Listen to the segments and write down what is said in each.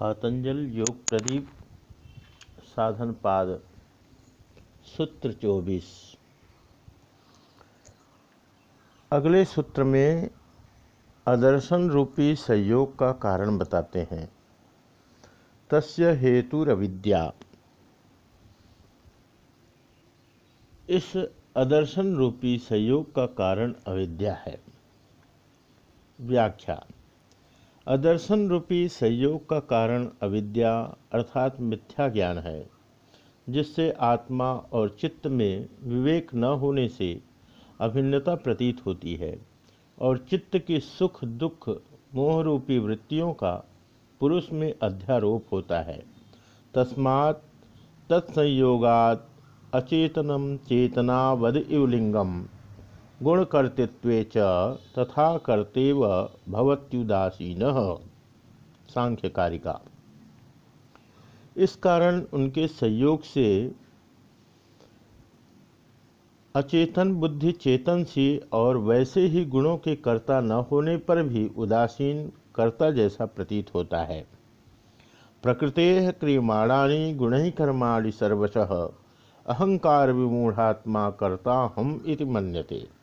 पातंजल योग प्रदीप, साधन पाद, सूत्र चौबीस। अगले सूत्र में अदर्शन रूपी संयोग का कारण बताते हैं। तस्य हेतुरविद्या इस अदर्शन रूपी संयोग का कारण अविद्या है। व्याख्या। अदर्शन रूपी संयोग का कारण अविद्या अर्थात मिथ्या ज्ञान है, जिससे आत्मा और चित्त में विवेक न होने से अभिन्नता प्रतीत होती है और चित्त की सुख दुख मोह रूपी वृत्तियों का पुरुष में अध्यारोप होता है। तस्मात् तत्संयोगात अचेतनम चेतनावद इवलिंगम गुणकर्तृत्व तथा कर्तेव भवत्युदासीन। सांख्यकारिका। इस कारण उनके संयोग से अचेतन बुद्धि चेतन सी और वैसे ही गुणों के कर्ता न होने पर भी उदासीन कर्ता जैसा प्रतीत होता है। प्रकृते क्रियमाणानी गुण ही कर्माणि सर्वश। अहंकार विमूढ़ात्मा कर्ता हम इति मन्यते।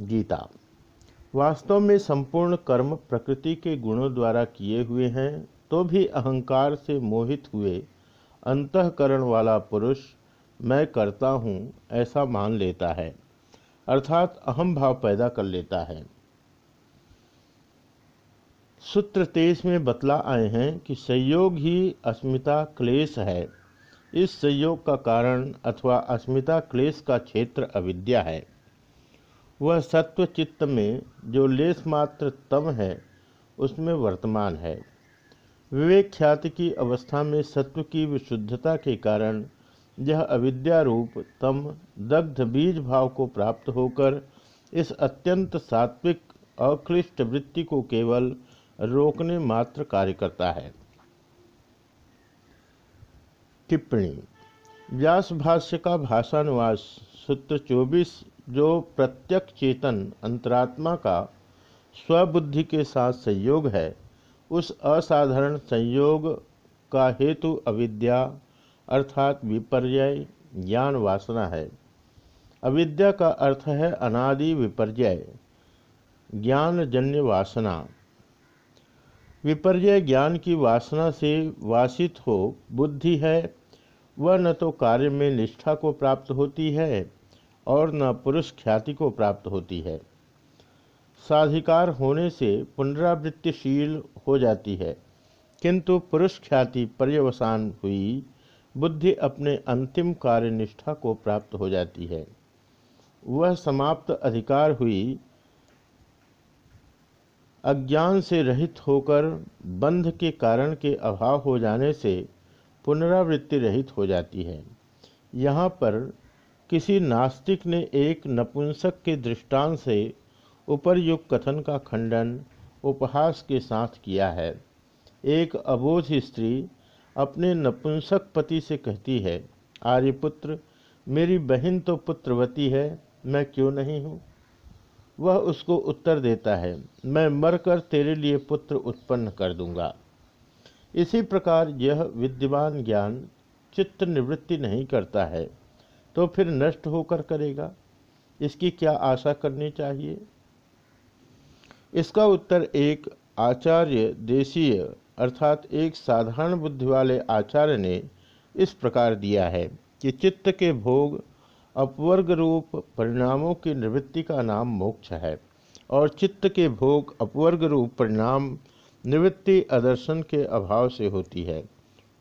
गीता। वास्तव में संपूर्ण कर्म प्रकृति के गुणों द्वारा किए हुए हैं तो भी अहंकार से मोहित हुए, अंतकरण वाला पुरुष मैं करता हूँ, ऐसा मान लेता है। अर्थात अहम भाव पैदा कर लेता है। सूत्र तेईस में बतला आए हैं कि संयोग ही अस्मिता क्लेश है। इस संयोग का कारण अथवा अस्मिता क्लेश का क्षेत्र अविद्या है। वह सत्व चित्त में जो लेस मात्र तम है, उसमें वर्तमान है। विवेक ख्याति की अवस्था में सत्व की विशुद्धता के कारण यह अविद्या रूप तम दग्ध बीज भाव को प्राप्त होकर इस अत्यंत सात्विक अक्लिष्ट वृत्ति को केवल रोकने मात्र कार्य करता है। टिप्पणी, व्यास भाष्य का भाषानुवास, सूत्र 24 जो प्रत्यक्ष चेतन अंतरात्मा का स्वबुद्धि के साथ संयोग है, उस असाधारण संयोग का हेतु अविद्या अर्थात विपर्य ज्ञान वासना है। अविद्या का अर्थ है अनादि विपर्य ज्ञानजन्य वासना। विपर्य ज्ञान की वासना से वासित हो बुद्धि है, वह न तो कार्य में निष्ठा को प्राप्त होती है और न पुरुष ख्याति को प्राप्त होती है। साधिकार होने से पुनरावृत्तिशील हो जाती है, किंतु पुरुष ख्याति पर्यवसान हुई, बुद्धि अपने अंतिम कार्य निष्ठा को प्राप्त हो जाती है। वह समाप्त अधिकार हुई, अज्ञान से रहित होकर बंध के कारण के अभाव हो जाने से पुनरावृत्ति रहित हो जाती है। यहाँ पर किसी नास्तिक ने एक नपुंसक के दृष्टांत से उपरयुक्त कथन का खंडन उपहास के साथ किया है। एक अबोध स्त्री अपने नपुंसक पति से कहती है, आर्यपुत्र, मेरी बहन तो पुत्रवती है, मैं क्यों नहीं हूँ? वह उसको उत्तर देता है, मैं मरकर तेरे लिए पुत्र उत्पन्न कर दूँगा। इसी प्रकार यह विद्यमान ज्ञान चित्त निवृत्ति नहीं करता है। तो फिर नष्ट होकर करेगा। इसकी क्या आशा करनी चाहिए? इसका उत्तर एक आचार्य देशीय अर्थात एक साधारण बुद्धि वाले आचार्य ने इस प्रकार दिया है कि चित्त के भोग अपवर्ग रूप परिणामों की निवृत्ति का नाम मोक्ष है और चित्त के भोग अपवर्ग रूप परिणाम निवृत्ति अदर्शन के अभाव से होती है।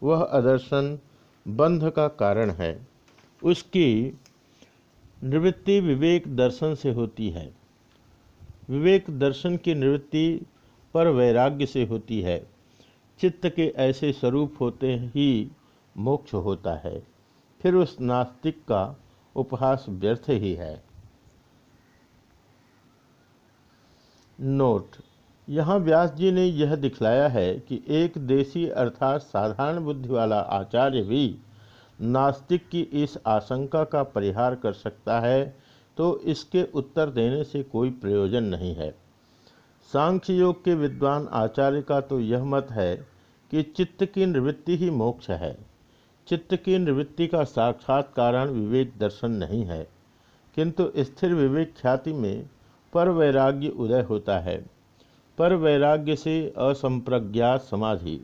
वह अदर्शन बंध का कारण है। उसकी निवृत्ति विवेक दर्शन से होती है। विवेक दर्शन की निवृत्ति पर वैराग्य से होती है। चित्त के ऐसे स्वरूप होते ही मोक्ष होता है। फिर उस नास्तिक का उपहास व्यर्थ ही है। नोट। यहाँ व्यास जी ने यह दिखलाया है कि एक देशी अर्थात साधारण बुद्धि वाला आचार्य भी नास्तिक की इस आशंका का परिहार कर सकता है तो इसके उत्तर देने से कोई प्रयोजन नहीं है। सांख्य योग के विद्वान आचार्य का तो यह मत है कि चित्त की निवृत्ति ही मोक्ष है। चित्त की निवृत्ति का साक्षात कारण विवेक दर्शन नहीं है, किंतु स्थिर विवेक ख्याति में पर वैराग्य उदय होता है। पर वैराग्य से असंप्रज्ञात समाधि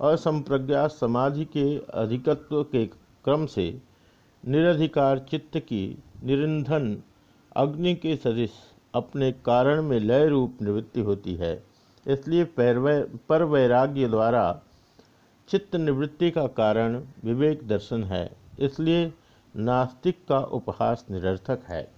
असंप्रज्ञात समाधि के अधिकत्व के क्रम से निरधिकार चित्त की निरंधन अग्नि के सदृश अपने कारण में लय रूप निवृत्ति होती है। इसलिए पर वैराग्य द्वारा चित्त निवृत्ति का कारण विवेक दर्शन है। इसलिए नास्तिक का उपहास निरर्थक है।